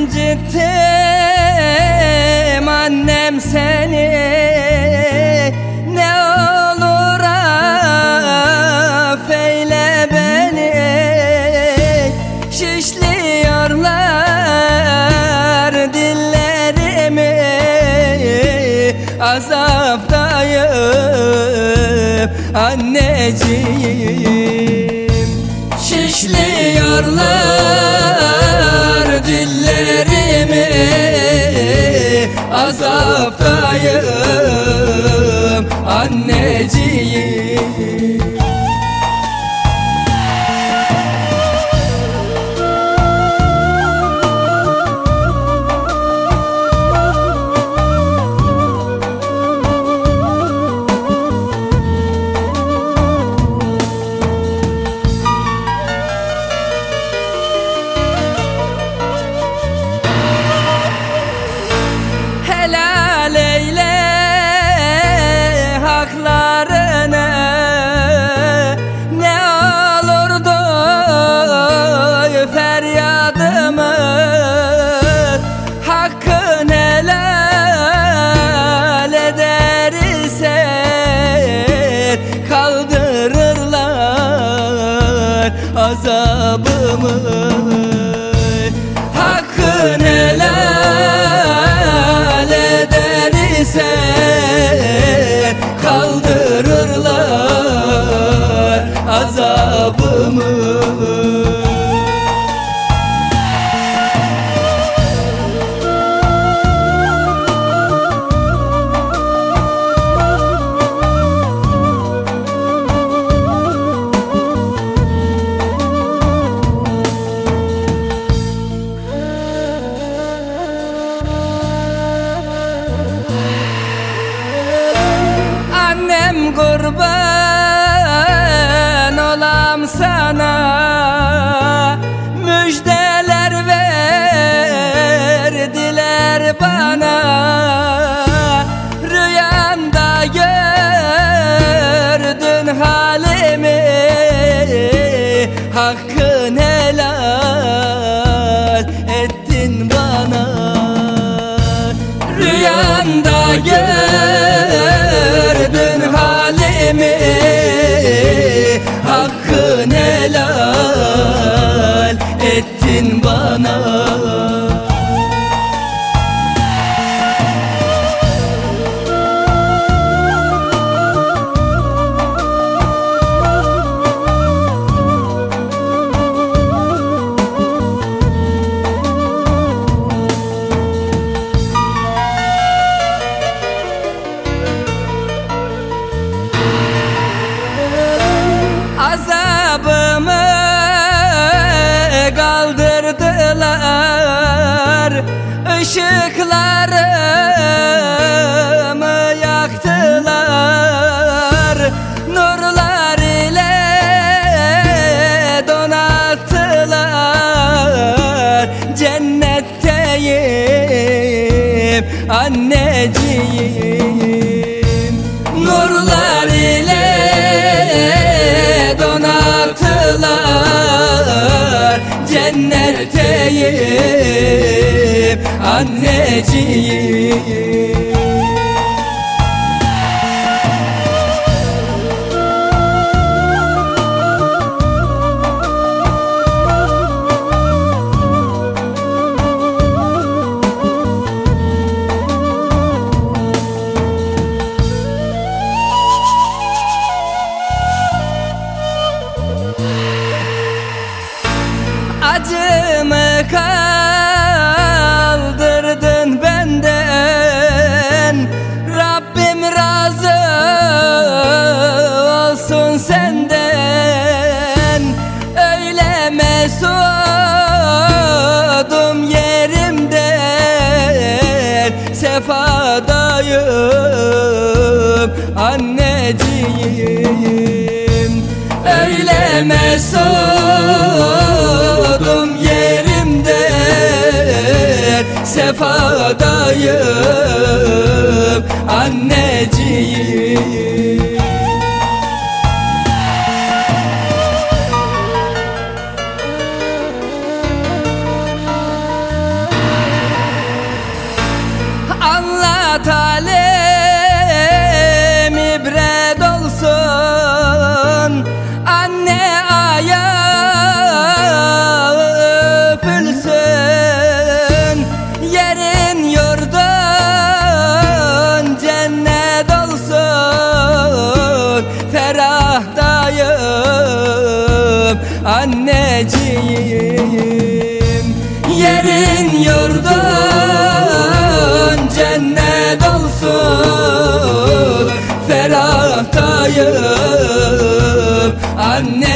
incittim annem seni Ne olur affeyle beni. Şişliyorlar dillerimi Azaptayım anneciğim. Şişliyorlar Azaptayım anneciğim azabımı. Hakkın helal edersen sana Işıklarımı yaktılar. Nurlar ile donattılar. Cennetteyim anneciğim. Nurlar ile donattılar. Cennetteyim anneciğim. Acımı kaldırdın Anneciğim. Öyle mesudum yerimde. Sefadayım anneciğim Ferahdayım anneciğim. Yerin yurdun cennet olsun. Ferahtayım anneciğim